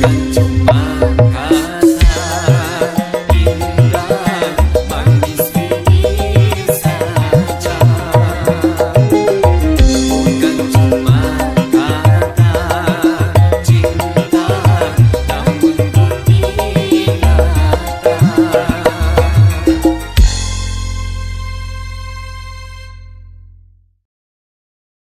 cuma cuma